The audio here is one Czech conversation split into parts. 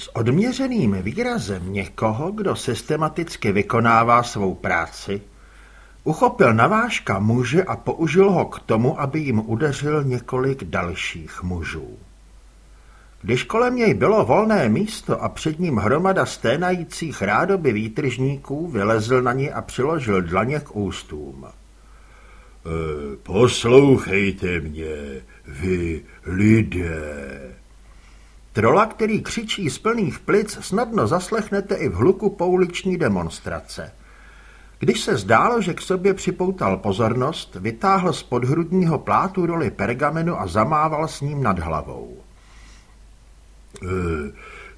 S odměřeným výrazem někoho, kdo systematicky vykonává svou práci, uchopil navážka muže a použil ho k tomu, aby jim udeřil několik dalších mužů. Když kolem něj bylo volné místo a před ním hromada sténajících rádoby výtržníků, vylezl na ní a přiložil dlaně k ústům. E, poslouchejte mě, vy lidé. Trola, který křičí z plných plic, snadno zaslechnete i v hluku pouliční demonstrace. Když se zdálo, že k sobě připoutal pozornost, vytáhl z podhrudního plátu roli pergamenu a zamával s ním nad hlavou. E,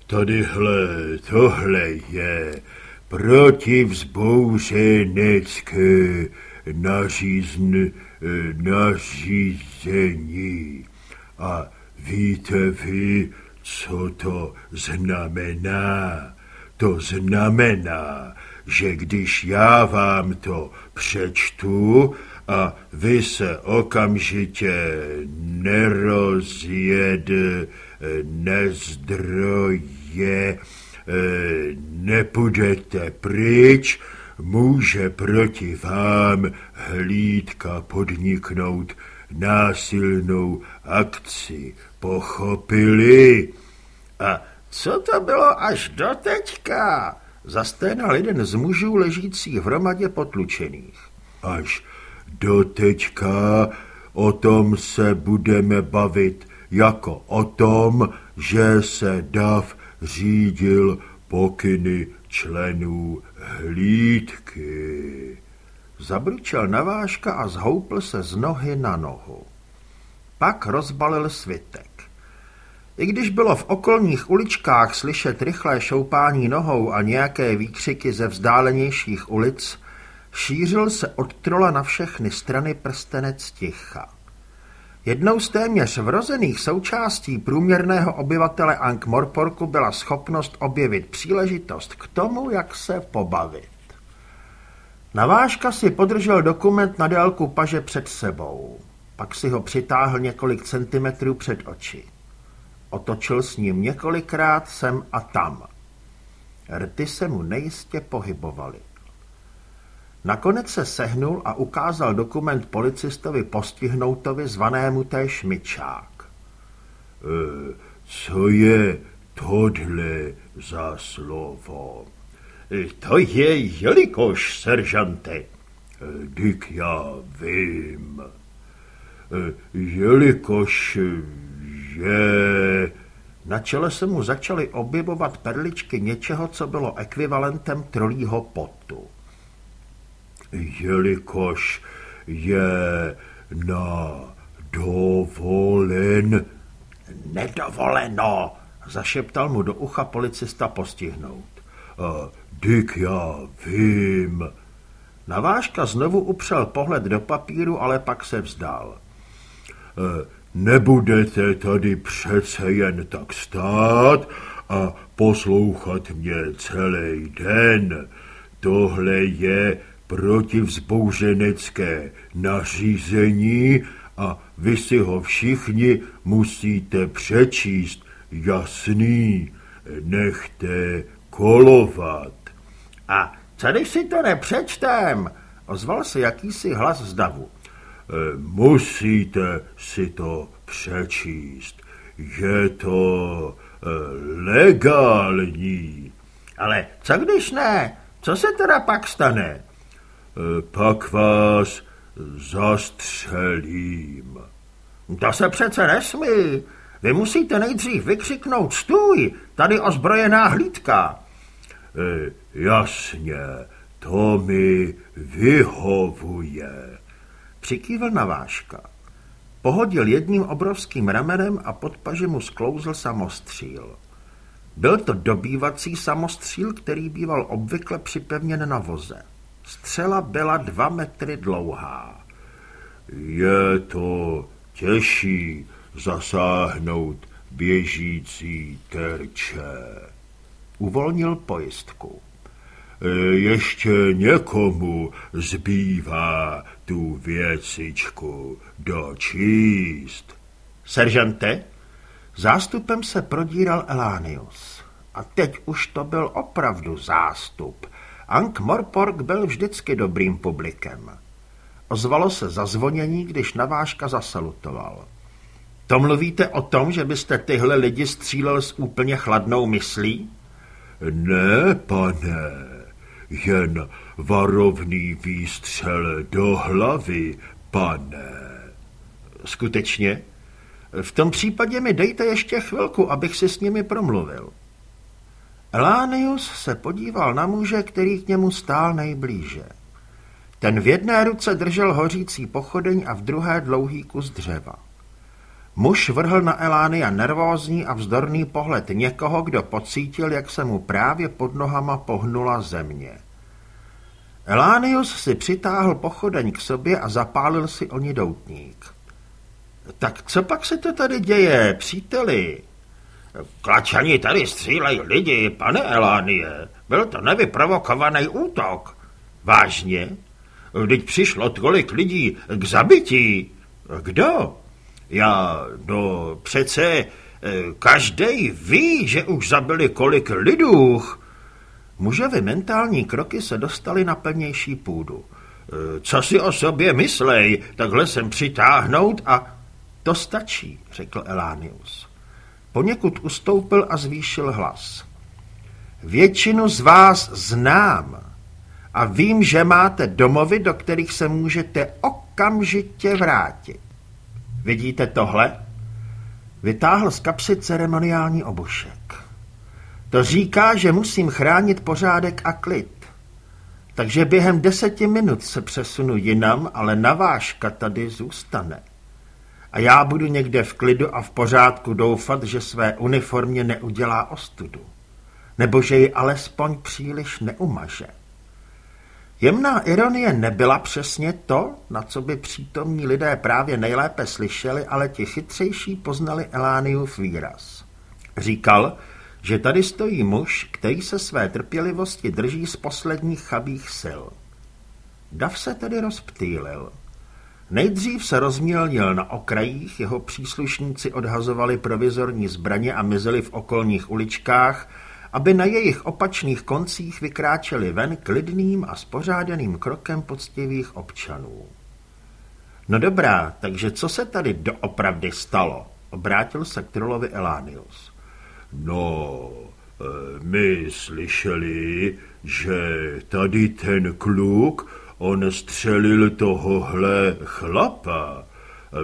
tadyhle, tohle je protivzbouřenecké nařízn, e, nařízení. A víte vy, co to znamená? To znamená, že když já vám to přečtu a vy se okamžitě nerozjed, nezdroje, nepůjdete pryč, může proti vám hlídka podniknout násilnou akci. Pochopili? A co to bylo až do teďka? Zasténal jeden z mužů ležících v hromadě potlučených. Až do teďka o tom se budeme bavit jako o tom, že se Dav řídil pokyny členů hlídky. Zabručel navážka a zhoupl se z nohy na nohu. Pak rozbalil svitek. I když bylo v okolních uličkách slyšet rychlé šoupání nohou a nějaké výkřiky ze vzdálenějších ulic, šířil se od trola na všechny strany prstenec ticha. Jednou z téměř vrozených součástí průměrného obyvatele Ankh-Morporku byla schopnost objevit příležitost k tomu, jak se pobavit. Navážka si podržel dokument na délku paže před sebou. Pak si ho přitáhl několik centimetrů před oči. Otočil s ním několikrát sem a tam. Rty se mu nejistě pohybovaly. Nakonec se sehnul a ukázal dokument policistovi postihnoutovi zvanému té Šmičák. E, co je tohle za slovo? E, to je jelikož, seržante. E, Dyk já vím. E, jelikož je... Na čele se mu začaly objevovat perličky něčeho, co bylo ekvivalentem trolího potu. Jelikož je na dovolen... Nedovoleno, zašeptal mu do ucha policista postihnout. A, Dick, já vím. Navážka znovu upřel pohled do papíru, ale pak se vzdal. E, Nebudete tady přece jen tak stát a poslouchat mě celý den. Tohle je protivzbouřenecké nařízení a vy si ho všichni musíte přečíst. Jasný, nechte kolovat. A co když si to nepřečtem? Ozval se jakýsi hlas z davu. Eh, musíte si to přečíst. Je to eh, legální. Ale co když ne? Co se teda pak stane? Eh, pak vás zastřelím. To se přece nesmí. Vy musíte nejdřív vykřiknout stůj, tady ozbrojená hlídka. E, jasně, to mi vyhovuje. Přikývl na váška. Pohodil jedním obrovským ramenem a pod paži mu sklouzl samostříl. Byl to dobývací samostříl, který býval obvykle připevněn na voze. Střela byla dva metry dlouhá. Je to těžší zasáhnout běžící terče. Uvolnil pojistku. E, ještě někomu zbývá tu věcičku dočíst. Seržante, zástupem se prodíral Elánius. A teď už to byl opravdu zástup. Ank Morpork byl vždycky dobrým publikem. Ozvalo se zazvonění, když navážka zasalutoval. To mluvíte o tom, že byste tyhle lidi střílel s úplně chladnou myslí? Ne, pane, jen varovný výstřel do hlavy, pane. Skutečně? V tom případě mi dejte ještě chvilku, abych si s nimi promluvil. Elánius se podíval na muže, který k němu stál nejblíže. Ten v jedné ruce držel hořící pochodeň a v druhé dlouhý kus dřeva. Muž vrhl na Elánia nervózní a vzdorný pohled někoho, kdo pocítil, jak se mu právě pod nohama pohnula země. Elánius si přitáhl pochodeň k sobě a zapálil si o ní doutník. Tak co pak se to tady děje, příteli? Klačani tady střílejí lidi, pane Elánie. Byl to nevyprovokovaný útok. Vážně? Vždyť přišlo tolik lidí k zabití. Kdo? Já, no přece eh, každý ví, že už zabili kolik lidů. Mužovi mentální kroky se dostaly na pevnější půdu. Eh, co si o sobě myslej, takhle sem přitáhnout a... To stačí, řekl Elánius. Poněkud ustoupil a zvýšil hlas. Většinu z vás znám a vím, že máte domovy, do kterých se můžete okamžitě vrátit. Vidíte tohle? Vytáhl z kapsy ceremoniální obušek. To říká, že musím chránit pořádek a klid. Takže během deseti minut se přesunu jinam, ale navážka tady zůstane. A já budu někde v klidu a v pořádku doufat, že své uniformě neudělá ostudu. Nebo že ji alespoň příliš neumaže. Jemná ironie nebyla přesně to, na co by přítomní lidé právě nejlépe slyšeli, ale ti chytřejší poznali Elániův výraz. Říkal, že tady stojí muž, který se své trpělivosti drží z posledních chabých sil. Dav se tedy rozptýlil. Nejdřív se rozmělnil na okrajích, jeho příslušníci odhazovali provizorní zbraně a mizeli v okolních uličkách, aby na jejich opačných koncích vykráčeli ven klidným a spořádaným krokem poctivých občanů. No dobrá, takže co se tady doopravdy stalo? Obrátil se k trolovi Elánius. No, e, my slyšeli, že tady ten kluk, on střelil tohohle chlapa.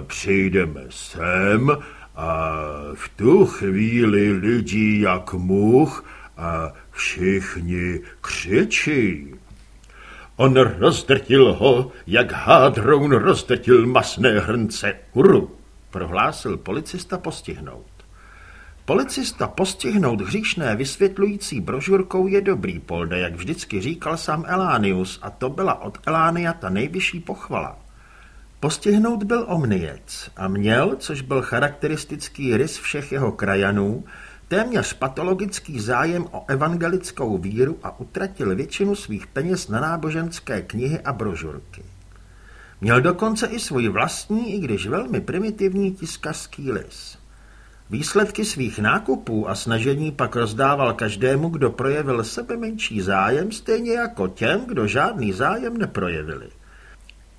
Přijdeme sem a v tu chvíli lidi jak much a všichni křičí. On rozdrtil ho, jak hádroun rozdrtil masné hrnce uru, prohlásil policista postihnout. Policista postihnout hříšné vysvětlující brožurkou je dobrý, Polde, jak vždycky říkal sám Elánius, a to byla od Elánia ta nejvyšší pochvala. Postihnout byl omniec a měl, což byl charakteristický rys všech jeho krajanů, téměř patologický zájem o evangelickou víru a utratil většinu svých peněz na náboženské knihy a brožurky. Měl dokonce i svůj vlastní, i když velmi primitivní tiskařský lis. Výsledky svých nákupů a snažení pak rozdával každému, kdo projevil sebe menší zájem, stejně jako těm, kdo žádný zájem neprojevili.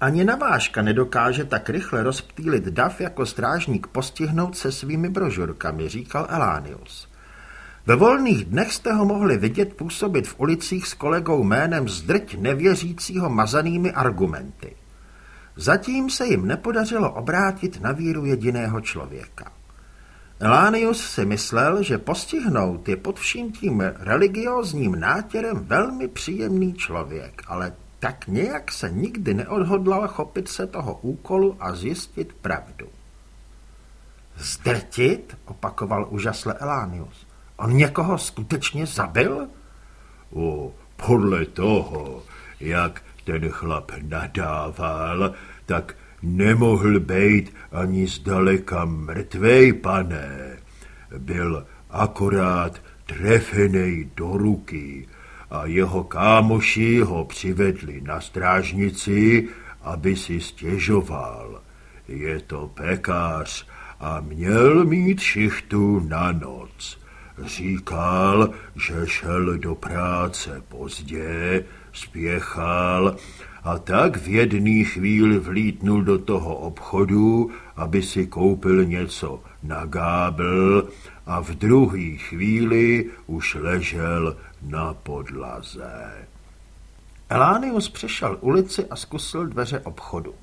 Ani navážka nedokáže tak rychle rozptýlit dav jako strážník postihnout se svými brožurkami, říkal Elánius. Ve volných dnech jste ho mohli vidět působit v ulicích s kolegou jménem zdrť nevěřícího mazanými argumenty. Zatím se jim nepodařilo obrátit na víru jediného člověka. Elánius si myslel, že postihnout je pod vším tím religiózním nátěrem velmi příjemný člověk, ale tak nějak se nikdy neodhodlal chopit se toho úkolu a zjistit pravdu. Zdrtit? opakoval úžasle Elánius. On někoho skutečně zabil? O, podle toho, jak ten chlap nadával, tak nemohl být ani zdaleka mrtvej, pane. Byl akorát trefenej do ruky a jeho kámoši ho přivedli na strážnici, aby si stěžoval. Je to pekář a měl mít šichtu na noc. Říkal, že šel do práce pozdě, spěchal a tak v jedné chvíli vlítnul do toho obchodu, aby si koupil něco na gábl a v druhé chvíli už ležel na podlaze. Elánius přešel ulici a zkusil dveře obchodu.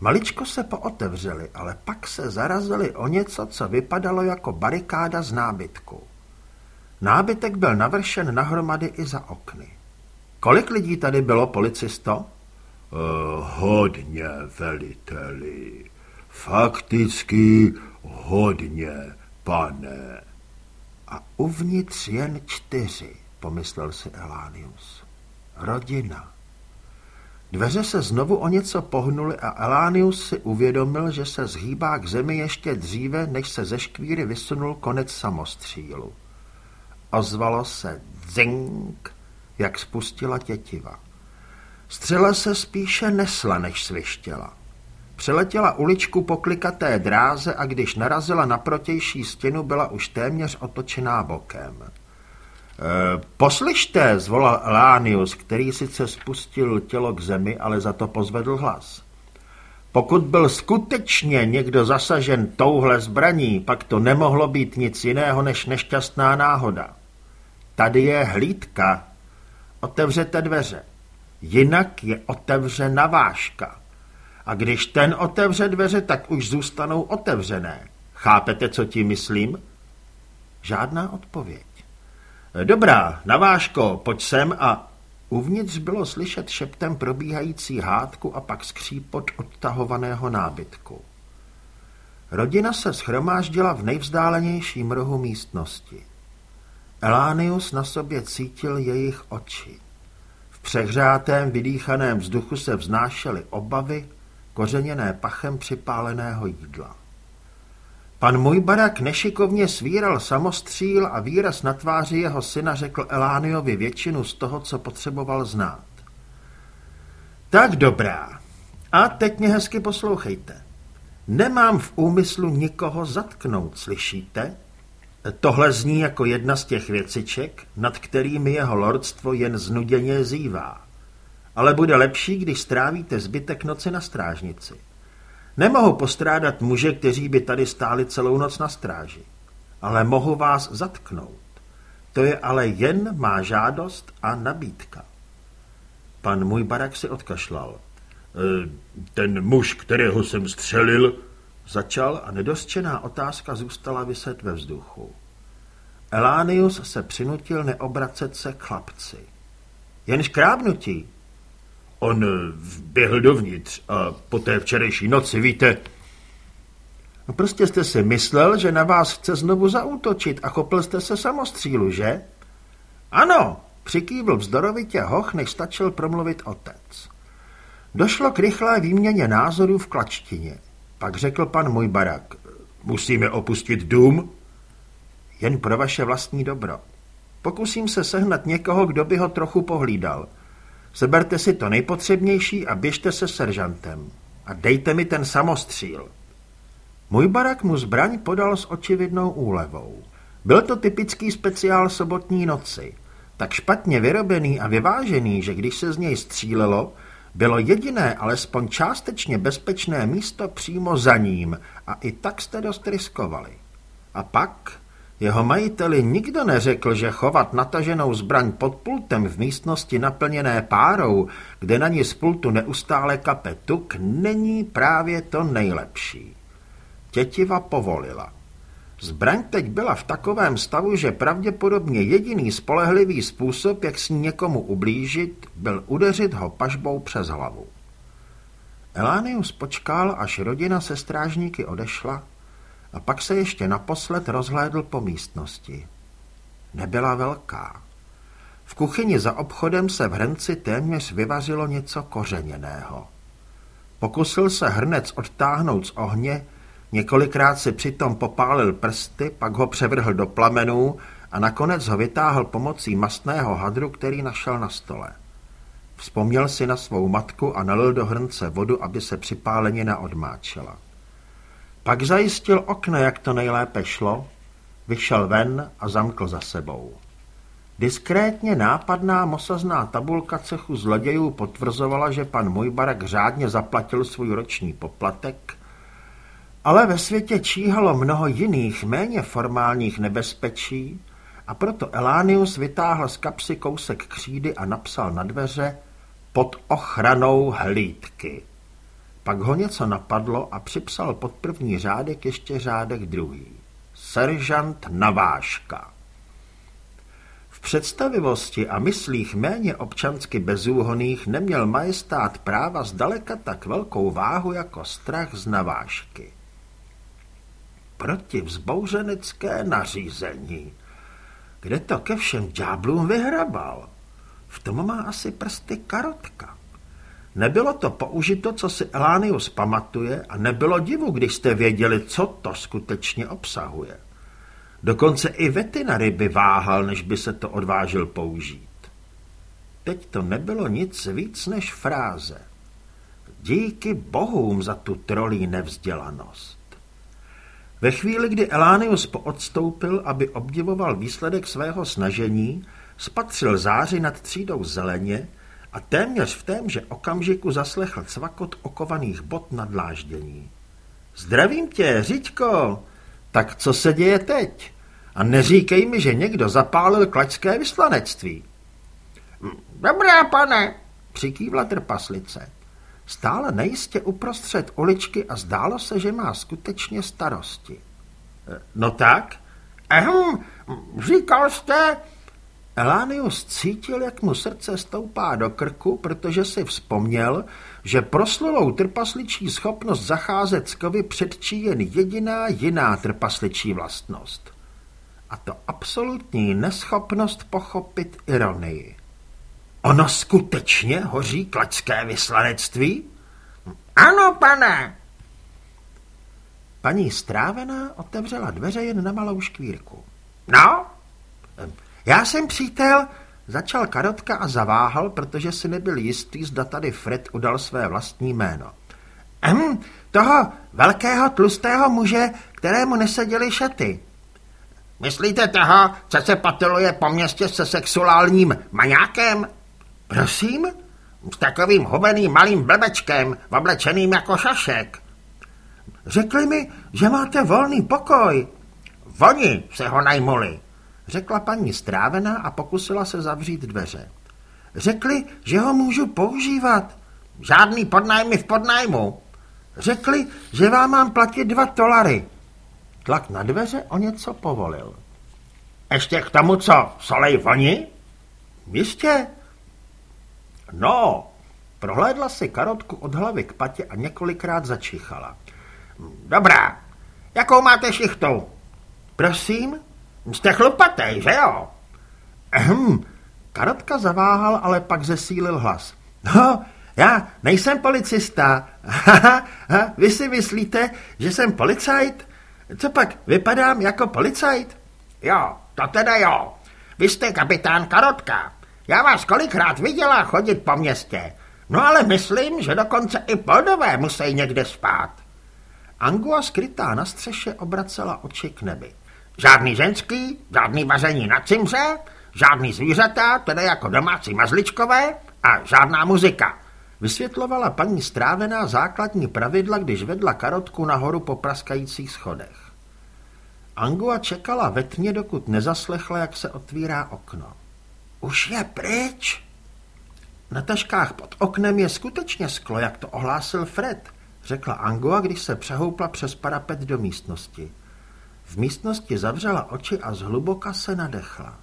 Maličko se pootevřeli, ale pak se zarazili o něco, co vypadalo jako barikáda z nábytku. Nábytek byl navršen nahromady i za okny. Kolik lidí tady bylo, policisto? Uh, hodně, veliteli. Fakticky hodně, pane. A uvnitř jen čtyři, pomyslel si Elánius. Rodina. Dveře se znovu o něco pohnuly a Elánius si uvědomil, že se zhýbá k zemi ještě dříve, než se ze škvíry vysunul konec samostřílu. Ozvalo se dzing, jak spustila tětiva. Střela se spíše nesla, než svištěla. Přeletěla uličku po klikaté dráze a když narazila na protější stěnu, byla už téměř otočená bokem. E, poslyšte, zvolal Elánius, který sice spustil tělo k zemi, ale za to pozvedl hlas. Pokud byl skutečně někdo zasažen touhle zbraní, pak to nemohlo být nic jiného než nešťastná náhoda. Tady je hlídka. Otevřete dveře. Jinak je otevřena váška. A když ten otevře dveře, tak už zůstanou otevřené. Chápete, co tím myslím? Žádná odpověď. Dobrá, navážko, pojď sem a... Uvnitř bylo slyšet šeptem probíhající hádku a pak skřípot odtahovaného nábytku. Rodina se schromáždila v nejvzdálenějším rohu místnosti. Elánius na sobě cítil jejich oči. V přehřátém, vydýchaném vzduchu se vznášely obavy, kořeněné pachem připáleného jídla. Pan můj barak nešikovně svíral samostříl a výraz na tváři jeho syna řekl Elániovi většinu z toho, co potřeboval znát. Tak dobrá. A teď mě hezky poslouchejte. Nemám v úmyslu nikoho zatknout, slyšíte? Tohle zní jako jedna z těch věciček, nad kterými jeho lordstvo jen znuděně zývá. Ale bude lepší, když strávíte zbytek noci na strážnici. Nemohu postrádat muže, kteří by tady stáli celou noc na stráži. Ale mohu vás zatknout. To je ale jen má žádost a nabídka. Pan můj barak si odkašlal. E, ten muž, kterého jsem střelil, začal a nedosčená otázka zůstala vyset ve vzduchu. Elánius se přinutil neobracet se k chlapci. Jen škrábnutí, On běhl dovnitř a po té včerejší noci, víte... No prostě jste si myslel, že na vás chce znovu zaútočit a chopil jste se samostřílu, že? Ano, přikývl vzdorovitě hoch, než stačil promluvit otec. Došlo k rychlé výměně názorů v klačtině. Pak řekl pan můj barak, musíme opustit dům? Jen pro vaše vlastní dobro. Pokusím se sehnat někoho, kdo by ho trochu pohlídal. Seberte si to nejpotřebnější a běžte se seržantem. A dejte mi ten samostříl. Můj barak mu zbraň podal s očividnou úlevou. Byl to typický speciál sobotní noci. Tak špatně vyrobený a vyvážený, že když se z něj střílelo, bylo jediné, alespoň částečně bezpečné místo přímo za ním a i tak jste dost riskovali. A pak jeho majiteli nikdo neřekl, že chovat nataženou zbraň pod pultem v místnosti naplněné párou, kde na ní z pultu neustále kape tuk, není právě to nejlepší. Tětiva povolila. Zbraň teď byla v takovém stavu, že pravděpodobně jediný spolehlivý způsob, jak s ní někomu ublížit, byl udeřit ho pažbou přes hlavu. Elánius počkal, až rodina se strážníky odešla a pak se ještě naposled rozhlédl po místnosti. Nebyla velká. V kuchyni za obchodem se v hrnci téměř vyvařilo něco kořeněného. Pokusil se hrnec odtáhnout z ohně, několikrát si přitom popálil prsty, pak ho převrhl do plamenů a nakonec ho vytáhl pomocí mastného hadru, který našel na stole. Vzpomněl si na svou matku a nalil do hrnce vodu, aby se připálenina odmáčela. Pak zajistil okno, jak to nejlépe šlo, Vyšel ven a zamkl za sebou. Diskrétně nápadná mosazná tabulka cechu zlodějů potvrzovala, že pan Mujbarek řádně zaplatil svůj roční poplatek, ale ve světě číhalo mnoho jiných, méně formálních nebezpečí a proto Elánius vytáhl z kapsy kousek křídy a napsal na dveře pod ochranou hlídky. Pak ho něco napadlo a připsal pod první řádek ještě řádek druhý. Seržant Naváška. V představivosti a myslích méně občansky bezúhoných neměl majestát práva zdaleka tak velkou váhu jako strach z navážky. Proti vzbouřenecké nařízení. Kde to ke všem ďáblům vyhrabal? V tom má asi prsty karotka. Nebylo to použito, co si Elánius pamatuje a nebylo divu, když jste věděli, co to skutečně obsahuje. Dokonce i vetinary by váhal, než by se to odvážil použít. Teď to nebylo nic víc než fráze. Díky bohům za tu trolí nevzdělanost. Ve chvíli, kdy Elánius poodstoupil, aby obdivoval výsledek svého snažení, spatřil záři nad třídou zeleně a téměř v témže okamžiku zaslechl cvakot okovaných bot na dláždění. Zdravím tě, Řiďko! Tak co se děje teď? A neříkej mi, že někdo zapálil klačské vyslanectví. Dobrá, pane, přikývla trpaslice. Stále nejistě uprostřed uličky a zdálo se, že má skutečně starosti. No tak? Ehm, říkal jste... Elánius cítil, jak mu srdce stoupá do krku, protože si vzpomněl, že proslulou trpasličí schopnost zacházet s kovy předčí jen jediná jiná trpasličí vlastnost. A to absolutní neschopnost pochopit ironii. Ono skutečně hoří klačské vyslanectví? Ano, pane. Paní Strávená otevřela dveře jen na malou škvírku. No? Já jsem přítel, začal Karotka a zaváhal, protože si nebyl jistý, zda tady Fred udal své vlastní jméno. Ehm, toho velkého tlustého muže, kterému neseděly šaty. Myslíte toho, co se patiluje po městě se sexuálním maňákem? Prosím? S takovým hubeným malým blbečkem, oblečeným jako šašek. Řekli mi, že máte volný pokoj. Voni se ho najmuli, řekla paní Strávená a pokusila se zavřít dveře. Řekli, že ho můžu používat. Žádný podnájmy v podnájmu. Řekli, že vám mám platit dva dolary. Tlak na dveře o něco povolil. Ještě k tomu, co solej voni? Jistě. No, prohlédla si karotku od hlavy k patě a několikrát začichala. Dobrá, jakou máte šichtu? Prosím? Jste chlupatej, že jo? Ehm, karotka zaváhal, ale pak zesílil hlas. No, já nejsem policista. Vy si myslíte, že jsem policajt? Co pak, vypadám jako policajt? Jo, to teda jo. Vy jste kapitán Karotka. Já vás kolikrát viděla chodit po městě. No ale myslím, že dokonce i poldové musí někde spát. Angua skrytá na střeše obracela oči k nebi. Žádný ženský, žádný vaření na cimře, žádný zvířata, teda jako domácí mazličkové a žádná muzika. Vysvětlovala paní Strávená základní pravidla, když vedla karotku nahoru po praskajících schodech. Angua čekala ve tmě, dokud nezaslechla, jak se otvírá okno. Už je pryč? Na taškách pod oknem je skutečně sklo, jak to ohlásil Fred, řekla Angua, když se přehoupla přes parapet do místnosti. V místnosti zavřela oči a zhluboka se nadechla.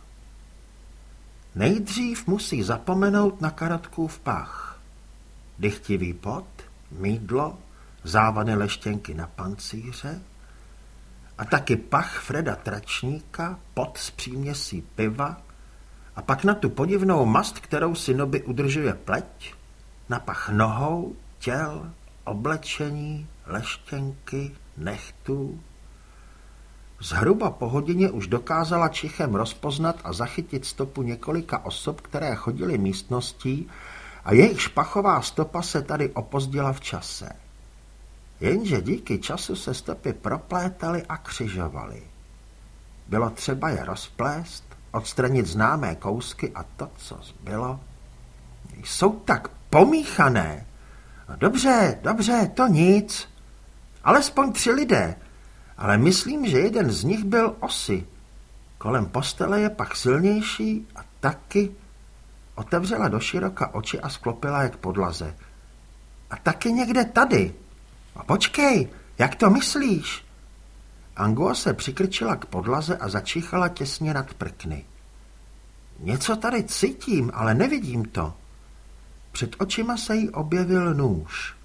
Nejdřív musí zapomenout na karotkův pach. Dychtivý pot, mídlo, závany leštěnky na pancíře a taky pach Freda Tračníka, pot s příměsí piva a pak na tu podivnou mast, kterou si noby udržuje pleť, na pach nohou, těl, oblečení, leštěnky, nechtů. Zhruba po hodině už dokázala čichem rozpoznat a zachytit stopu několika osob, které chodily místností a jejich špachová stopa se tady opozdila v čase. Jenže díky času se stopy proplétaly a křižovaly. Bylo třeba je rozplést, odstranit známé kousky a to, co zbylo, jsou tak pomíchané. Dobře, dobře, to nic. Alespoň tři lidé, ale myslím, že jeden z nich byl osy. Kolem postele je pak silnější a taky otevřela do široka oči a sklopila je k podlaze. A taky někde tady. A počkej, jak to myslíš? Angua se přikrčila k podlaze a začíchala těsně nad prkny. Něco tady cítím, ale nevidím to. Před očima se jí objevil nůž.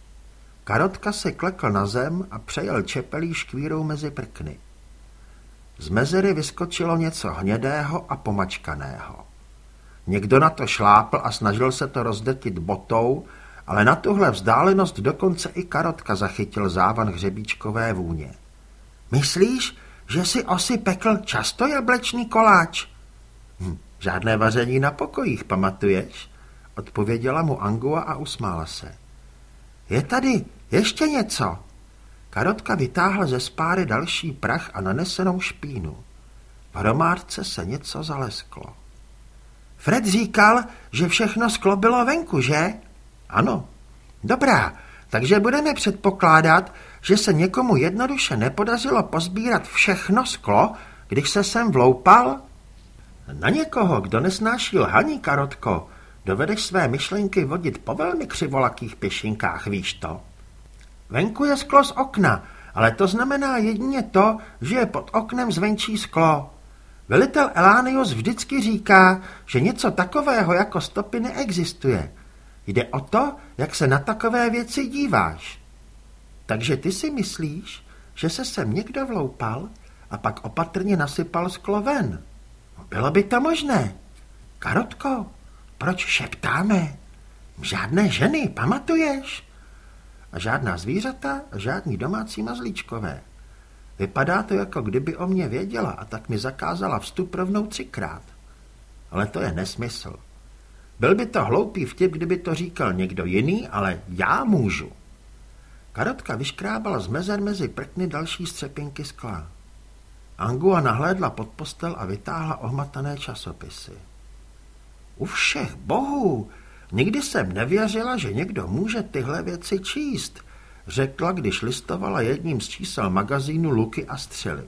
Karotka se klekl na zem a přejel čepelí škvírou mezi prkny. Z mezery vyskočilo něco hnědého a pomačkaného. Někdo na to šlápl a snažil se to rozdetit botou, ale na tuhle vzdálenost dokonce i Karotka zachytil závan hřebíčkové vůně. Myslíš, že si osi pekl často jablečný koláč? Hm, žádné vaření na pokojích, pamatuješ? Odpověděla mu Angua a usmála se. Je tady ještě něco. Karotka vytáhla ze spáry další prach a nanesenou špínu. V hromádce se něco zalesklo. Fred říkal, že všechno sklo bylo venku, že? Ano. Dobrá, takže budeme předpokládat, že se někomu jednoduše nepodařilo pozbírat všechno sklo, když se sem vloupal? Na někoho, kdo nesnáší lhaní, Karotko, dovedeš své myšlenky vodit po velmi křivolakých pěšinkách, víš to? Venku je sklo z okna, ale to znamená jedině to, že je pod oknem zvenčí sklo. Velitel Elánius vždycky říká, že něco takového jako stopy neexistuje. Jde o to, jak se na takové věci díváš. Takže ty si myslíš, že se sem někdo vloupal a pak opatrně nasypal sklo ven? Bylo by to možné. Karotko, proč šeptáme? Žádné ženy, pamatuješ? A žádná zvířata a žádní domácí mazlíčkové. Vypadá to, jako kdyby o mě věděla a tak mi zakázala vstup rovnou třikrát. Ale to je nesmysl. Byl by to hloupý vtip, kdyby to říkal někdo jiný, ale já můžu. Karotka vyškrábala z mezer mezi prkny další střepinky skla. Angua nahlédla pod postel a vytáhla ohmatané časopisy. U všech bohů, nikdy jsem nevěřila, že někdo může tyhle věci číst, řekla, když listovala jedním z čísel magazínu Luky a střely.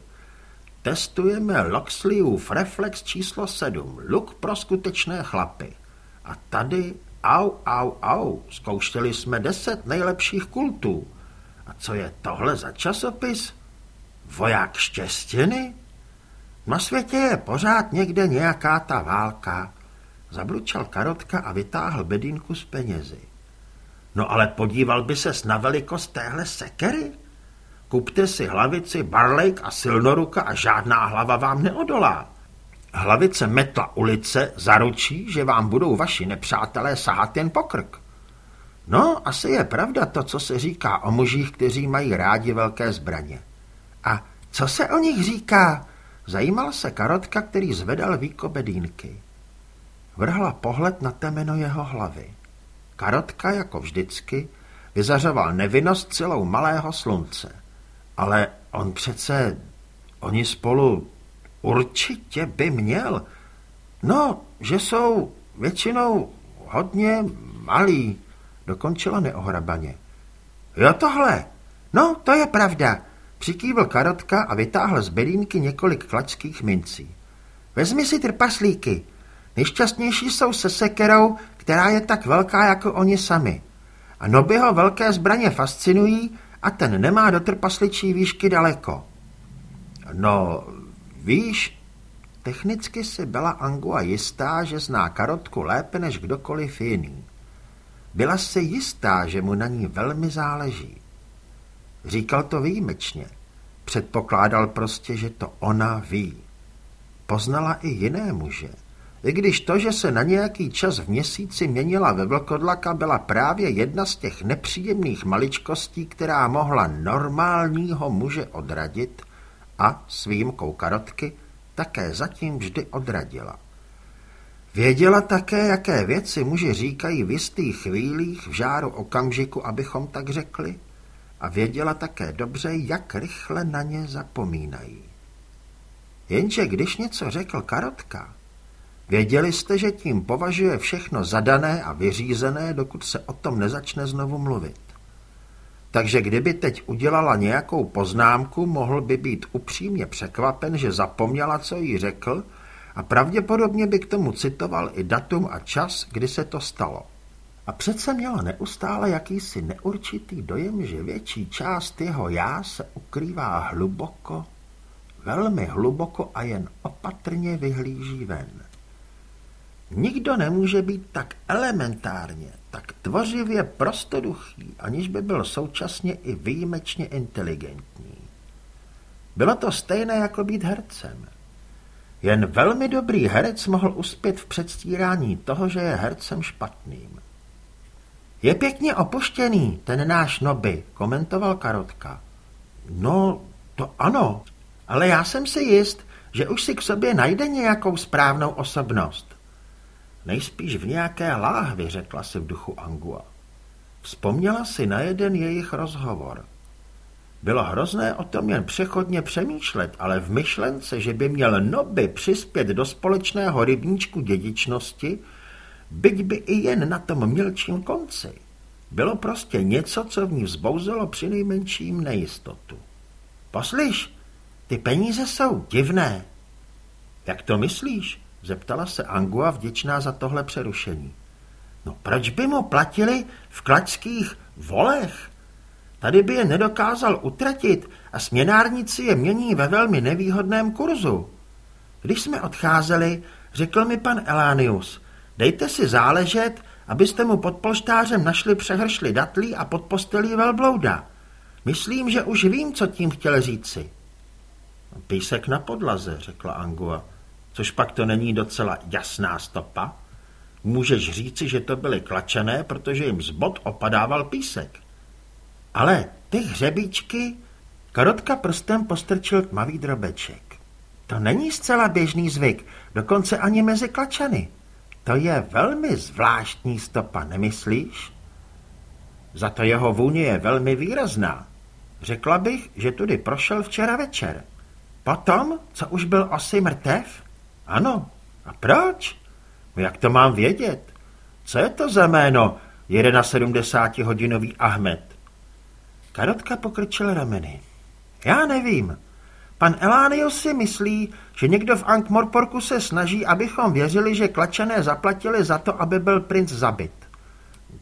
Testujeme Loxleyův reflex číslo 7, luk pro skutečné chlapy. A tady, au, au, au, zkoušeli jsme deset nejlepších kultů. A co je tohle za časopis? Voják štěstěny? Na světě je pořád někde nějaká ta válka. Zabručal Karotka a vytáhl bedínku z penězi. No ale podíval by ses na velikost téhle sekery? Kupte si hlavici Barlejk a Silnoruka a žádná hlava vám neodolá. Hlavice metla ulice zaručí, že vám budou vaši nepřátelé sahat jen pokrk. No, asi je pravda to, co se říká o mužích, kteří mají rádi velké zbraně. A co se o nich říká? Zajímal se Karotka, který zvedal víko bedínky. Vrhla pohled na temeno jeho hlavy. Karotka, jako vždycky, vyzařoval nevinnost celou malého slunce. Ale on přece, oni spolu určitě by měl. No, že jsou většinou hodně malí, dokončila neohrabaně. Jo tohle, no to je pravda, přikývl Karotka a vytáhl z bedínky několik klačských mincí. Vezmi si trpaslíky, nejšťastnější jsou se sekerou, která je tak velká jako oni sami. A Nobyho velké zbraně fascinují a ten nemá do trpasličí výšky daleko. No, víš, technicky si byla Angua jistá, že zná Karotku lépe než kdokoliv jiný. Byla si jistá, že mu na ní velmi záleží. Říkal to výjimečně. Předpokládal prostě, že to ona ví. Poznala i jiné muže. I když to, že se na nějaký čas v měsíci měnila ve vlkodlaka, byla právě jedna z těch nepříjemných maličkostí, která mohla normálního muže odradit a svým koukarotky také zatím vždy odradila. Věděla také, jaké věci muži říkají v jistých chvílích v žáru okamžiku, abychom tak řekli, a věděla také dobře, jak rychle na ně zapomínají. Jenže když něco řekl Karotka, věděli jste, že tím považuje všechno zadané a vyřízené, dokud se o tom nezačne znovu mluvit. Takže kdyby teď udělala nějakou poznámku, mohl by být upřímně překvapen, že zapomněla, co jí řekl, a pravděpodobně by k tomu citoval i datum a čas, kdy se to stalo. A přece měla neustále jakýsi neurčitý dojem, že větší část jeho já se ukrývá hluboko, velmi hluboko a jen opatrně vyhlíží ven. Nikdo nemůže být tak elementárně, tak tvořivě prostoduchý, aniž by byl současně i výjimečně inteligentní. Bylo to stejné jako být hercem. Jen velmi dobrý herec mohl uspět v předstírání toho, že je hercem špatným. Je pěkně opuštěný, ten náš noby, komentoval Karotka. No, to ano, ale já jsem si jist, že už si k sobě najde nějakou správnou osobnost. Nejspíš v nějaké láhvi, řekla si v duchu Angua. Vzpomněla si na jeden jejich rozhovor. Bylo hrozné o tom jen přechodně přemýšlet, ale v myšlence, že by měl Noby přispět do společného rybníčku dědičnosti, byť by i jen na tom mělčím konci. Bylo prostě něco, co v ní vzbouzelo při nejmenším nejistotu. Poslyš, ty peníze jsou divné. Jak to myslíš? Zeptala se Angua vděčná za tohle přerušení. No proč by mu platili v klačských volech? Tady by je nedokázal utratit a směnárníci je mění ve velmi nevýhodném kurzu. Když jsme odcházeli, řekl mi pan Elánius, dejte si záležet, abyste mu pod polštářem našli přehršli datlí a pod postelí velblouda. Myslím, že už vím, co tím chtěl říci. Písek na podlaze, řekla Angua. Což pak to není docela jasná stopa? Můžeš říci, že to byly klačené, protože jim z bod opadával písek. Ale ty hřebíčky... Karotka prstem postrčil tmavý drobeček. To není zcela běžný zvyk, dokonce ani mezi klačany. To je velmi zvláštní stopa, nemyslíš? Za to jeho vůně je velmi výrazná. Řekla bych, že tudy prošel včera večer. Potom, co už byl osy mrtev? Ano. A proč? No jak to mám vědět? Co je to za jméno 71-hodinový Ahmed? Karotka pokrčil rameny. Já nevím. Pan Elánius si myslí, že někdo v Ankh-Morporku se snaží, abychom věřili, že klačené zaplatili za to, aby byl princ zabit.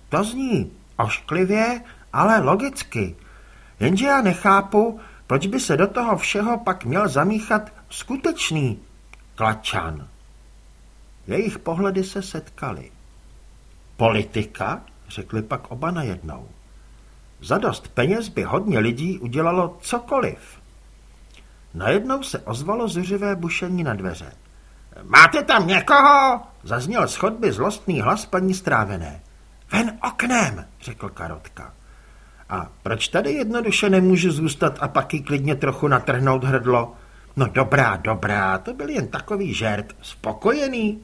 To zní ošklivě, ale logicky. Jenže já nechápu, proč by se do toho všeho pak měl zamíchat skutečný klačan. Jejich pohledy se setkaly. Politika, řekli pak oba najednou. Za dost peněz by hodně lidí udělalo cokoliv. Najednou se ozvalo zuřivé bušení na dveře. Máte tam někoho? Zazněl z chodby zlostný hlas paní Strávené. Ven oknem, řekl Karotka. A proč tady jednoduše nemůžu zůstat a pak jí klidně trochu natrhnout hrdlo? No dobrá, dobrá, to byl jen takový žert. Spokojený,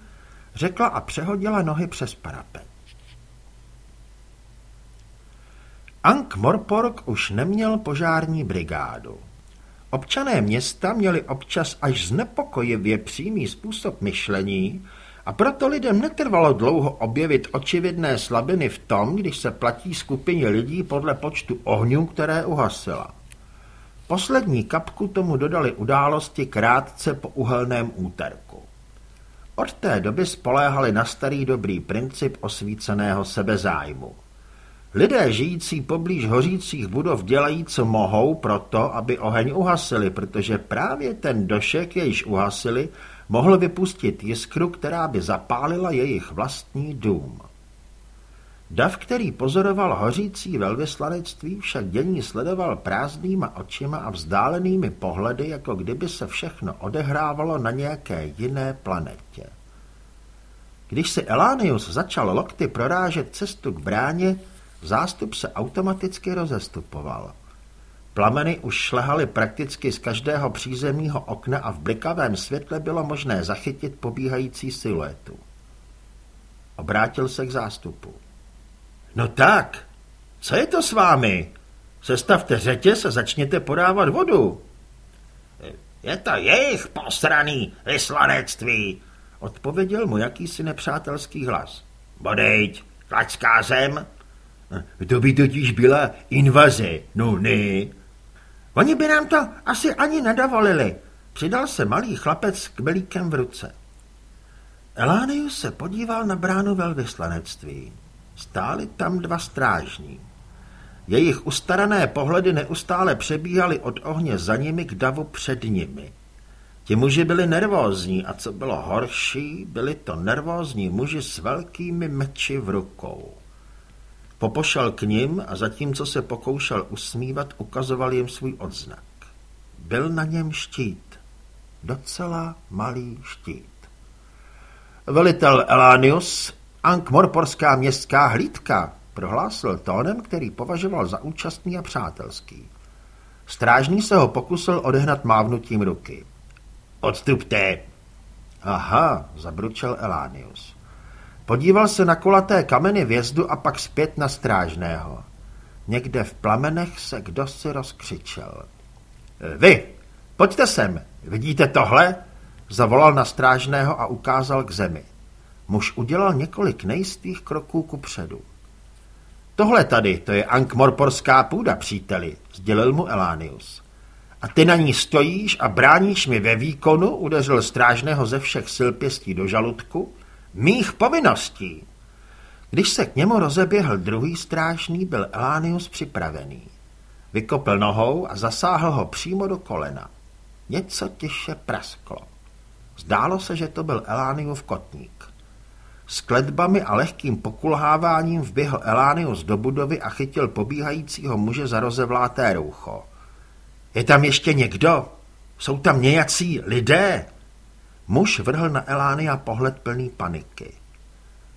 řekla a přehodila nohy přes parapet. Ank Morpork už neměl požární brigádu. Občané města měli občas až znepokojivě přímý způsob myšlení a proto lidem netrvalo dlouho objevit očividné slabiny v tom, když se platí skupině lidí podle počtu ohňů, které uhasila. Poslední kapku tomu dodali události krátce po uhelném úterku. Od té doby spoléhali na starý dobrý princip osvíceného sebezájmu. Lidé žijící poblíž hořících budov dělají, co mohou proto, aby oheň uhasili, protože právě ten došek, jejíž uhasili, mohl vypustit jiskru, která by zapálila jejich vlastní dům. Dav, který pozoroval hořící velvyslanectví, však dění sledoval prázdnýma očima a vzdálenými pohledy, jako kdyby se všechno odehrávalo na nějaké jiné planetě. Když si Elánius začal lokty prorážet cestu k bráně, zástup se automaticky rozestupoval. Plameny už šlehaly prakticky z každého přízemního okna a v blikavém světle bylo možné zachytit pobíhající siluetu. Obrátil se k zástupu. No tak, co je to s vámi? Sestavte řetěz a začněte podávat vodu. Je to jejich posraný vyslanectví, odpověděl mu jakýsi nepřátelský hlas. Bodejť, klačská zem. To by totiž byla invaze, no ne. Oni by nám to asi ani nedovolili, přidal se malý chlapec s kbelíkem v ruce. Elánius se podíval na bránu velvyslanectví. Stáli tam dva strážní. Jejich ustarané pohledy neustále přebíhaly od ohně za nimi k davu před nimi. Ti muži byli nervózní a co bylo horší, byli to nervózní muži s velkými meči v rukou. Popošel k ním a zatímco se pokoušel usmívat, ukazoval jim svůj odznak. Byl na něm štít. Docela malý štít. Velitel Elánius, Ankmorporská městská hlídka, prohlásil tónem, který považoval za účastný a přátelský. Strážný se ho pokusil odehnat mávnutím ruky. Odstupte! Aha, zabručel Elánius. Podíval se na kulaté kameny vězdu a pak zpět na strážného. Někde v plamenech se kdo si rozkřičel. Vy, pojďte sem, vidíte tohle? Zavolal na strážného a ukázal k zemi. Muž udělal několik nejistých kroků ku předu. Tohle tady, to je Ankmorporská půda, příteli, sdělil mu Elánius. A ty na ní stojíš a bráníš mi ve výkonu, udeřil strážného ze všech sil pěstí do žaludku, mých povinností. Když se k němu rozeběhl druhý strážný, byl Elánius připravený. Vykopl nohou a zasáhl ho přímo do kolena. Něco tiše prasklo. Zdálo se, že to byl Elániův kotník. S kletbami a lehkým pokulháváním vběhl Elánius do budovy a chytil pobíhajícího muže za rozevláté roucho. Je tam ještě někdo? Jsou tam nějací lidé? Muž vrhl na Elánia pohled plný paniky.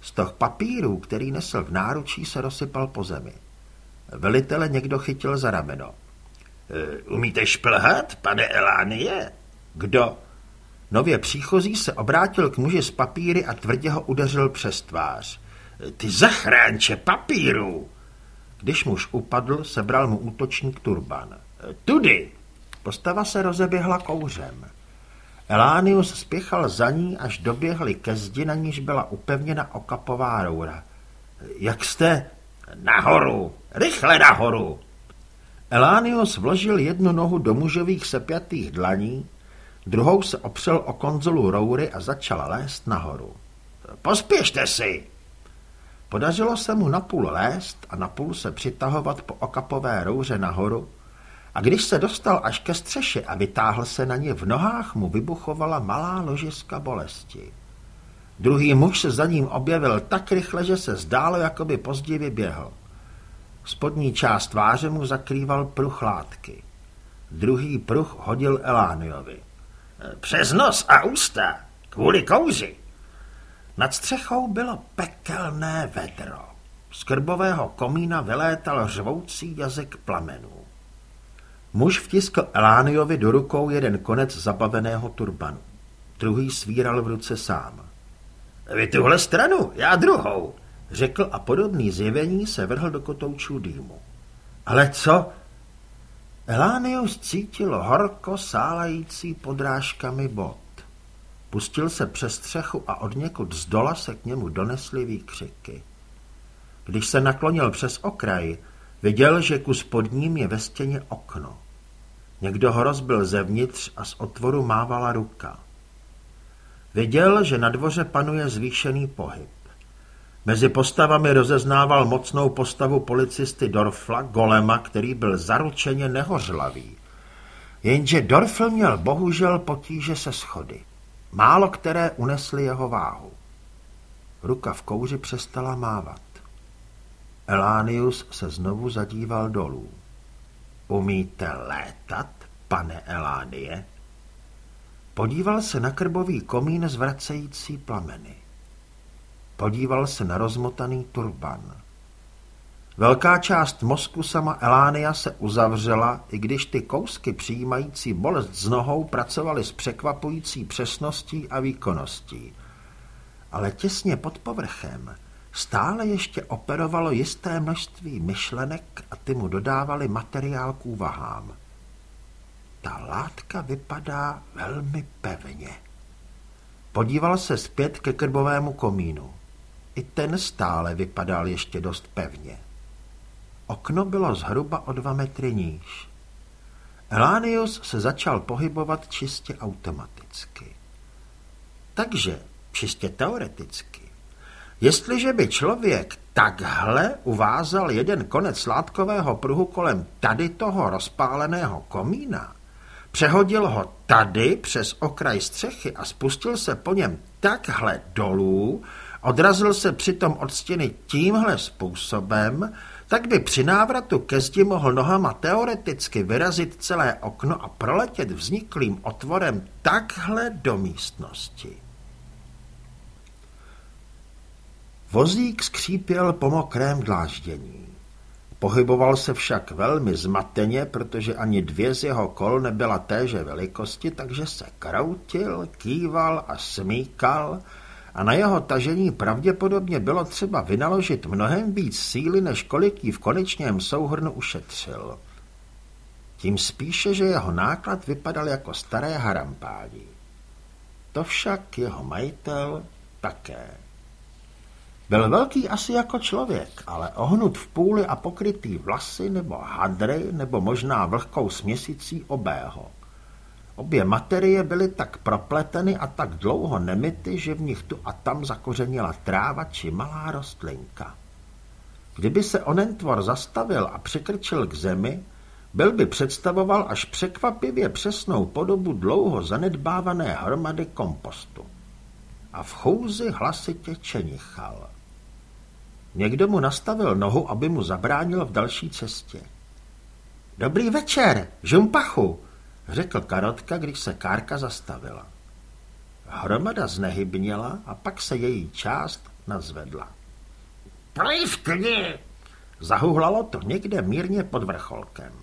Z toho papíru, který nesl v náručí, se rozsypal po zemi. Velitele někdo chytil za rameno. E, umíte šplhat, pane Elánie? Kdo? Nově příchozí se obrátil k muži z papíry a tvrdě ho udeřil přes tvář. Ty zachránče papíru! Když muž upadl, sebral mu útočník turban. Tudy! Postava se rozeběhla kouřem. Elánius spěchal za ní, až doběhli ke zdi, na níž byla upevněna okapová roura. Jak jste? Nahoru! Rychle nahoru! Elánius vložil jednu nohu do mužových sepjatých dlaní, druhou se opřel o konzolu roury a začal lézt nahoru. Pospěšte si! Podařilo se mu napůl lézt a napůl se přitahovat po okapové rouře nahoru, a když se dostal až ke střeše a vytáhl se na ně, v nohách mu vybuchovala malá ložiska bolesti. Druhý muž se za ním objevil tak rychle, že se zdálo, jako by později vyběhl. Spodní část tváře mu zakrýval pruh látky. Druhý pruh hodil Elániovi. Přes nos a ústa, kvůli kouři. Nad střechou bylo pekelné vedro. Z krbového komína vylétal řvoucí jazyk plamenů. Muž vtiskl Elániovi do rukou jeden konec zabaveného turbanu. Druhý svíral v ruce sám. Vy tuhle stranu, já druhou, řekl a podobný zjevení se vrhl do kotoučů dýmu. Ale co? Elánius cítil horko sálající podrážkami bod. Pustil se přes střechu a od někud z dola se k němu donesly výkřiky. Když se naklonil přes okraj, viděl, že kus pod ním je ve stěně okno. Někdo ho rozbil zevnitř a z otvoru mávala ruka. Viděl, že na dvoře panuje zvýšený pohyb. Mezi postavami rozeznával mocnou postavu policisty Dorfla, Golema, který byl zaručeně nehořlavý. Jenže Dorfl měl bohužel potíže se schody. Málo které unesly jeho váhu. Ruka v kouři přestala mávat. Elánius se znovu zadíval dolů. Umíte létat, pane Elánie? Podíval se na krbový komín zvracející plameny. Podíval se na rozmotaný turban. Velká část mozku sama Elánia se uzavřela, i když ty kousky přijímající bolest z nohou pracovaly s překvapující přesností a výkonností. Ale těsně pod povrchem stále ještě operovalo jisté množství myšlenek a ty mu dodávali materiál k úvahám. ta látka vypadá velmi pevně. Podíval se zpět ke krbovému komínu. I ten stále vypadal ještě dost pevně. Okno bylo zhruba o dva metry níž. Elánius se začal pohybovat čistě automaticky. Takže, čistě teoreticky, jestliže by člověk takhle uvázal jeden konec látkového pruhu kolem tady toho rozpáleného komína, přehodil ho tady přes okraj střechy a spustil se po něm takhle dolů, odrazil se přitom od stěny tímhle způsobem, tak by při návratu ke zdi mohl nohama teoreticky vyrazit celé okno a proletět vzniklým otvorem takhle do místnosti. Vozík skřípěl po mokrém dláždění. Pohyboval se však velmi zmateně, protože ani dvě z jeho kol nebyla téže velikosti, takže se kroutil, kýval a smíkal a na jeho tažení pravděpodobně bylo třeba vynaložit mnohem víc síly, než kolik jí v konečném souhrnu ušetřil. Tím spíše, že jeho náklad vypadal jako staré harampádí. To však jeho majitel také. Byl velký asi jako člověk, ale ohnut v půli a pokrytý vlasy nebo hadry nebo možná vlhkou směsicí obého. Obě materie byly tak propleteny a tak dlouho nemity, že v nich tu a tam zakořenila tráva či malá rostlinka. Kdyby se onen tvor zastavil a přikrčil k zemi, byl by představoval až překvapivě přesnou podobu dlouho zanedbávané hromady kompostu. A v chůzi hlasitě čenichal. Někdo mu nastavil nohu, aby mu zabránil v další cestě. Dobrý večer, žumpachu, řekl Karotka, když se kárka zastavila. Hromada znehybněla a pak se její část nazvedla. Plivkni! Zahuhlalo to někde mírně pod vrcholkem.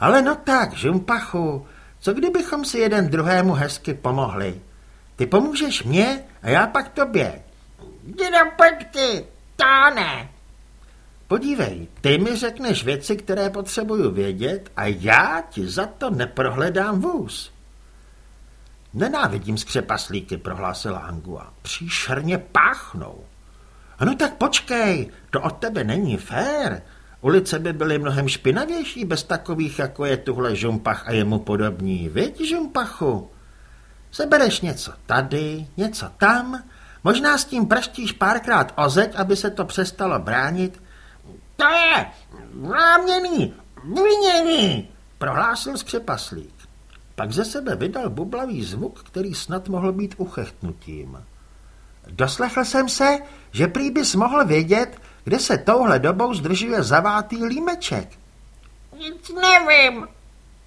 Ale no tak, žumpachu, co kdybychom si jeden druhému hezky pomohli? Ty pomůžeš mně a já pak tobě. Jdi do petky, táne. Podívej, ty mi řekneš věci, které potřebuju vědět a já ti za to neprohledám vůz. Nenávidím skřepaslíky, prohlásila Angua. Příšerně páchnou. Ano tak počkej, to od tebe není fér. Ulice by byly mnohem špinavější bez takových, jako je tuhle žumpach a jemu podobní. Viď, žumpachu? Sebereš něco tady, něco tam, možná s tím praštíš párkrát o zeď, aby se to přestalo bránit, to je váměný, vyněný, prohlásil skřepaslík. Pak ze sebe vydal bublavý zvuk, který snad mohl být uchechtnutím. Doslechl jsem se, že prý bys mohl vědět, kde se touhle dobou zdržuje zavátý límeček. Nic nevím.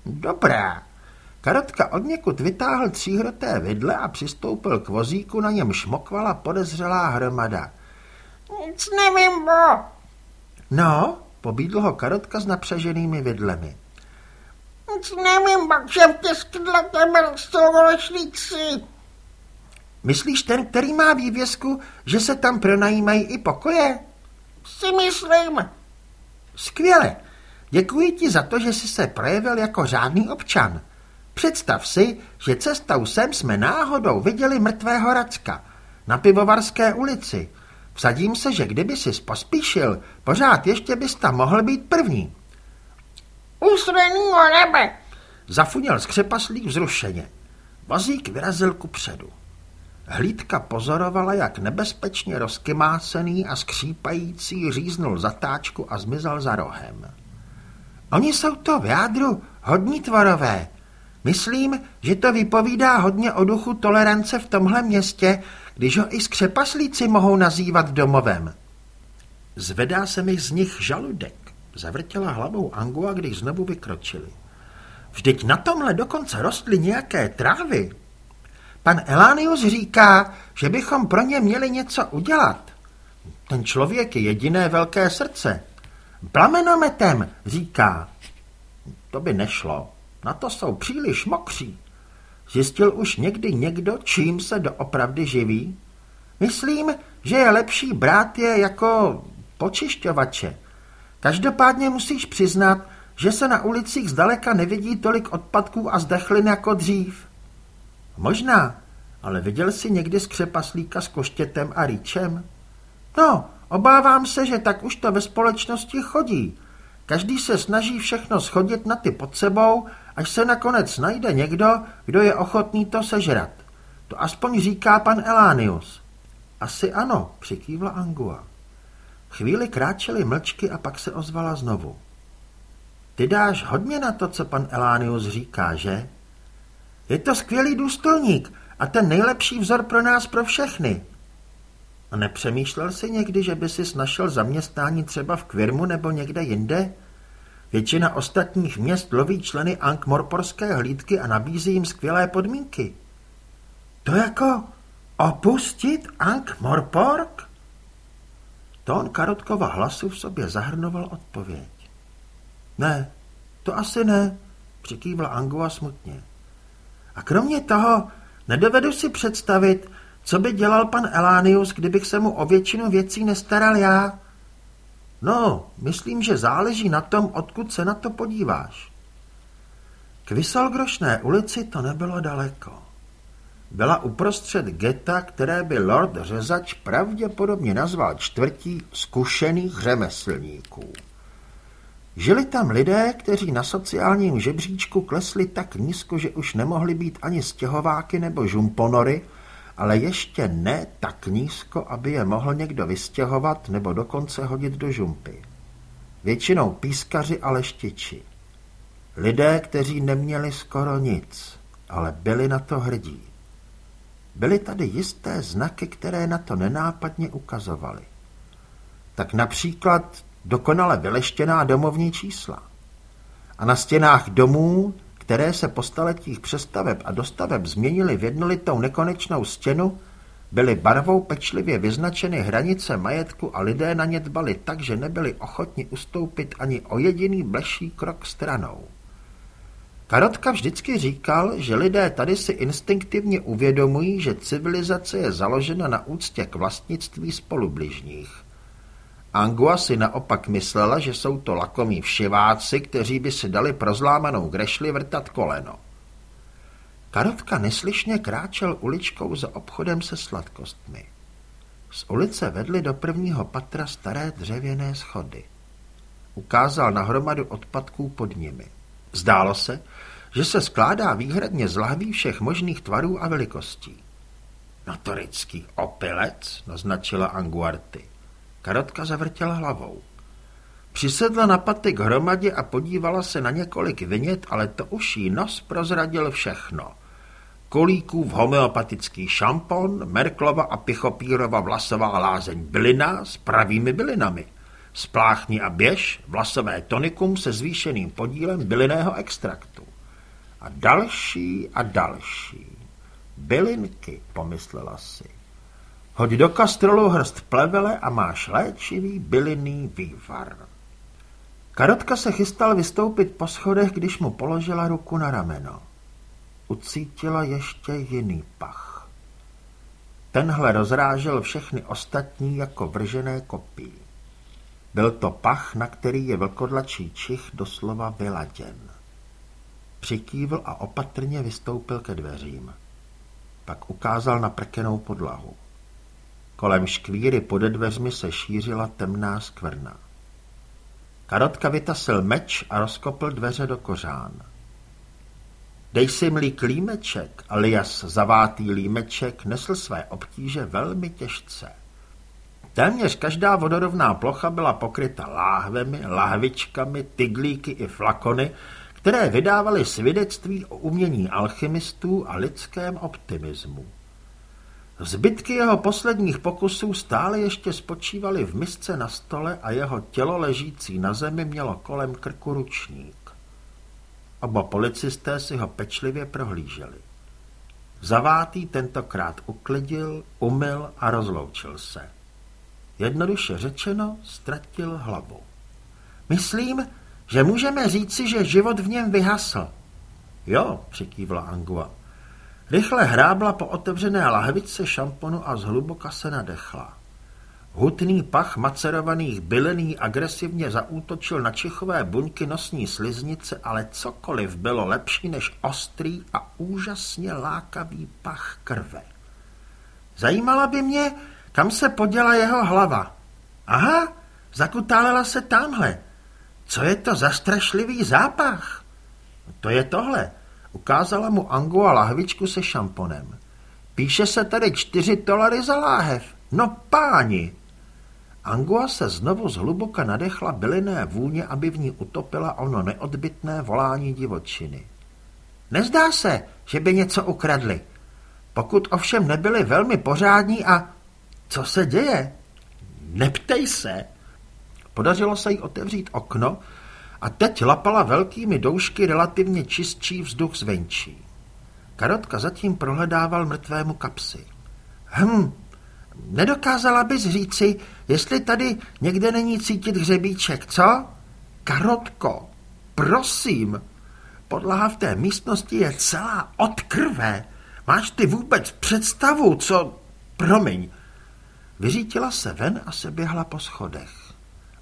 Dobrá. Karotka od někud vytáhl tříhroté vidle a přistoupil k vozíku, na něm šmokvala podezřelá hromada. Nic nevím, bo. No, pobídl ho Karotka s napřaženými vidlemi. Nic nevím, bakšev tě skydletem rozstololešníci. Myslíš ten, který má vývězku, že se tam pronajímají i pokoje? Si myslím. Skvěle. Děkuji ti za to, že jsi se projevil jako řádný občan. Představ si, že cestou sem jsme náhodou viděli mrtvého Racka na Pivovarské ulici. Vsadím se, že kdyby si pospíšil, pořád ještě bys tam mohl být první. Usrenýho nebe! Zafuněl skřepaslík vzrušeně. Vozík vyrazil ku předu. Hlídka pozorovala, jak nebezpečně rozkymácený a skřípající říznul zatáčku a zmizel za rohem. Oni jsou to v jádru hodní tvorové. Myslím, že to vypovídá hodně o duchu tolerance v tomhle městě, když ho i skřepaslíci mohou nazývat domovem. Zvedá se mi z nich žaludek, zavrtěla hlavou Angua, když znovu vykročili. Vždyť na tomhle dokonce rostly nějaké trávy. Pan Elánius říká, že bychom pro ně měli něco udělat. Ten člověk je jediné velké srdce. Plamenometem, říká. To by nešlo. Na to jsou příliš mokří. Zjistil už někdy někdo, čím se doopravdy živí? Myslím, že je lepší brát je jako počišťovače. Každopádně musíš přiznat, že se na ulicích zdaleka nevidí tolik odpadků a zdechlin jako dřív. Možná, ale viděl jsi někdy skřepaslíka s koštětem a rýčem? No, obávám se, že tak už to ve společnosti chodí. Každý se snaží všechno schodit na ty pod sebou, až se nakonec najde někdo, kdo je ochotný to sežrat. To aspoň říká pan Elánius. Asi ano, přikývla Angua. Chvíli kráčely mlčky a pak se ozvala znovu. Ty dáš hodně na to, co pan Elánius říká, že? Je to skvělý důstojník a ten nejlepší vzor pro nás, pro všechny. A nepřemýšlel jsi někdy, že by si našel zaměstnání třeba v Kvirmu nebo někde jinde? Většina ostatních měst loví členy Ankh-Morporské hlídky a nabízí jim skvělé podmínky. To jako opustit Ankh-Morpork? Tón Karotkova hlasu v sobě zahrnoval odpověď. Ne, to asi ne, přikývla Angua smutně. A kromě toho nedovedu si představit, co by dělal pan Elánius, kdybych se mu o většinu věcí nestaral já. No, myslím, že záleží na tom, odkud se na to podíváš. K Vysolgrošné ulici to nebylo daleko. Byla uprostřed geta, které by Lord Řezač pravděpodobně nazval čtvrtí zkušených řemeslníků. Žili tam lidé, kteří na sociálním žebříčku klesli tak nízko, že už nemohli být ani stěhováky nebo žumponory, ale ještě ne tak nízko, aby je mohl někdo vystěhovat nebo dokonce hodit do žumpy. Většinou pískaři a leštiči. Lidé, kteří neměli skoro nic, ale byli na to hrdí. Byly tady jisté znaky, které na to nenápadně ukazovaly. Tak například dokonale vyleštěná domovní čísla. A na stěnách domů, které se po staletích přestaveb a dostaveb změnily v jednolitou nekonečnou stěnu, byly barvou pečlivě vyznačeny hranice majetku a lidé na ně dbali tak, že nebyli ochotni ustoupit ani o jediný bleší krok stranou. Karotka vždycky říkal, že lidé tady si instinktivně uvědomují, že civilizace je založena na úctě k vlastnictví spolubližních. Angua si naopak myslela, že jsou to lakomí všiváci, kteří by si dali pro zlámanou grešli vrtat koleno. Karotka neslyšně kráčel uličkou za obchodem se sladkostmi. Z ulice vedly do prvního patra staré dřevěné schody. Ukázal na hromadu odpadků pod nimi. Zdálo se, že se skládá výhradně z lahví všech možných tvarů a velikostí. Notorický opilec, naznačila Anguarty. Karotka zavrtěla hlavou. Přisedla na paty k hromadě a podívala se na několik vinět, ale to už jí nos prozradil všechno. Kolíkův homeopatický šampon, Merklova a Pichopírova vlasová lázeň bylina s pravými bylinami. Spláchni a běž, vlasové tonikum se zvýšeným podílem bylinného extraktu. A další a další. Bylinky, pomyslela si. Hoď do kastrolu hrst plevele a máš léčivý bylinný vývar. Karotka se chystal vystoupit po schodech, když mu položila ruku na rameno. Ucítila ještě jiný pach. Tenhle rozrážel všechny ostatní jako vržené kopí. Byl to pach, na který je vlkodlačí čich doslova vyladěn. Přikývl a opatrně vystoupil ke dveřím. Pak ukázal na prkenou podlahu. Kolem škvíry pode dveřmi se šířila temná skvrna. Karotka vytasil meč a rozkopl dveře do kořán. Dej si mlík límeček, alias zavátý límeček, nesl své obtíže velmi těžce. Téměř každá vodorovná plocha byla pokryta láhvemi, lahvičkami, tyglíky i flakony, které vydávaly svědectví o umění alchymistů a lidském optimismu. Zbytky jeho posledních pokusů stále ještě spočívaly v misce na stole a jeho tělo ležící na zemi mělo kolem krku ručník. Oba policisté si ho pečlivě prohlíželi. Zavátý tentokrát uklidil, umyl a rozloučil se. Jednoduše řečeno, ztratil hlavu. Myslím, že můžeme říci, že život v něm vyhasl. Jo, přikývla Angua. Rychle hrábla po otevřené lahvice šamponu a zhluboka se nadechla. Hutný pach macerovaných bylení agresivně zaútočil na čichové buňky nosní sliznice, ale cokoliv bylo lepší než ostrý a úžasně lákavý pach krve. Zajímala by mě, kam se poděla jeho hlava. Aha, zakutálela se tamhle. Co je to za strašlivý zápach? To je tohle. Ukázala mu Angu a lahvičku se šamponem. Píše se tady čtyři dolary za láhev. No páni! Angua se znovu zhluboka nadechla bylinné vůně, aby v ní utopila ono neodbitné volání divočiny. Nezdá se, že by něco ukradli. Pokud ovšem nebyli velmi pořádní a... Co se děje? Neptej se. Podařilo se jí otevřít okno a teď lapala velkými doušky relativně čistší vzduch zvenčí. Karotka zatím prohledával mrtvému kapsy. Hm, nedokázala bys říci, jestli tady někde není cítit hřebíček, co? Karotko, prosím, podlaha v té místnosti je celá od krve. Máš ty vůbec představu, co... Promiň. Vyřítila se ven a se běhla po schodech.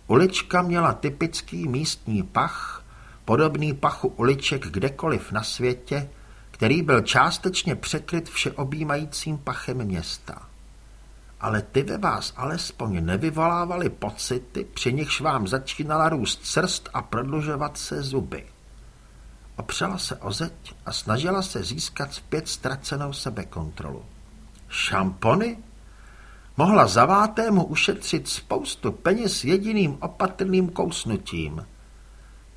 Ulička měla typický místní pach, podobný pachu uliček kdekoliv na světě, který byl částečně překryt všeobjímajícím pachem města. Ale ty ve vás alespoň nevyvolávaly pocity, při nichž vám začínala růst srst a prodlužovat se zuby. Opřela se o zeď a snažila se získat zpět ztracenou sebekontrolu. Šampony? Mohla zavátému ušetřit spoustu peněz jediným opatrným kousnutím.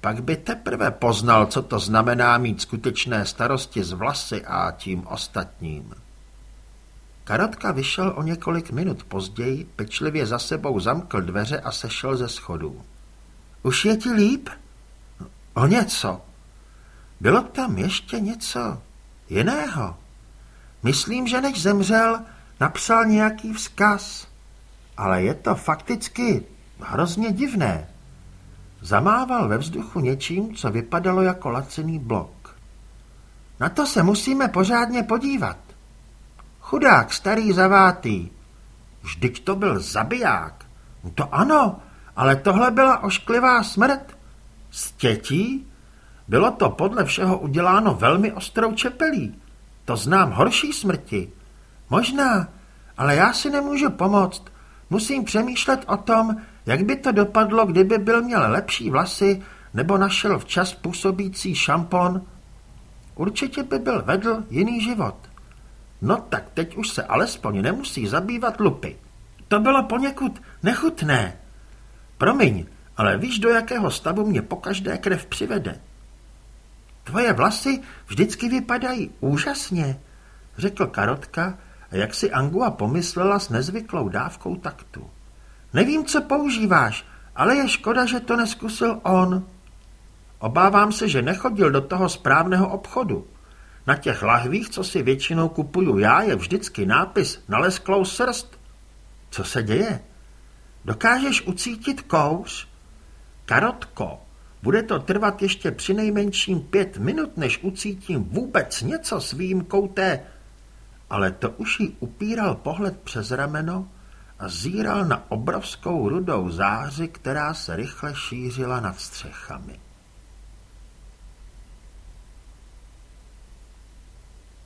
Pak by teprve poznal, co to znamená mít skutečné starosti s vlasy a tím ostatním. Karotka vyšel o několik minut později, pečlivě za sebou zamkl dveře a sešel ze schodů. Už je ti líp? O něco. Bylo tam ještě něco jiného. Myslím, že než zemřel, napsal nějaký vzkaz. Ale je to fakticky hrozně divné. Zamával ve vzduchu něčím, co vypadalo jako lacený blok. Na to se musíme pořádně podívat. Chudák, starý zavátý. Vždyť to byl zabiják. No to ano, ale tohle byla ošklivá smrt. Z tětí? Bylo to podle všeho uděláno velmi ostrou čepelí. To znám horší smrti. Možná, ale já si nemůžu pomoct. Musím přemýšlet o tom, jak by to dopadlo, kdyby byl měl lepší vlasy nebo našel včas působící šampon. Určitě by byl vedl jiný život. No tak teď už se alespoň nemusí zabývat lupy. To bylo poněkud nechutné. Promiň, ale víš, do jakého stavu mě pokaždé krev přivede. Tvoje vlasy vždycky vypadají úžasně, řekl Karotka a jak si Angua pomyslela s nezvyklou dávkou taktu. Nevím, co používáš, ale je škoda, že to neskusil on. Obávám se, že nechodil do toho správného obchodu. Na těch lahvích, co si většinou kupuju já, je vždycky nápis na lesklou srst. Co se děje? Dokážeš ucítit kouř? Karotko, bude to trvat ještě přinejmenším pět minut, než ucítím vůbec něco s výjimkou té... Ale to už jí upíral pohled přes rameno a zíral na obrovskou rudou záři, která se rychle šířila nad střechami.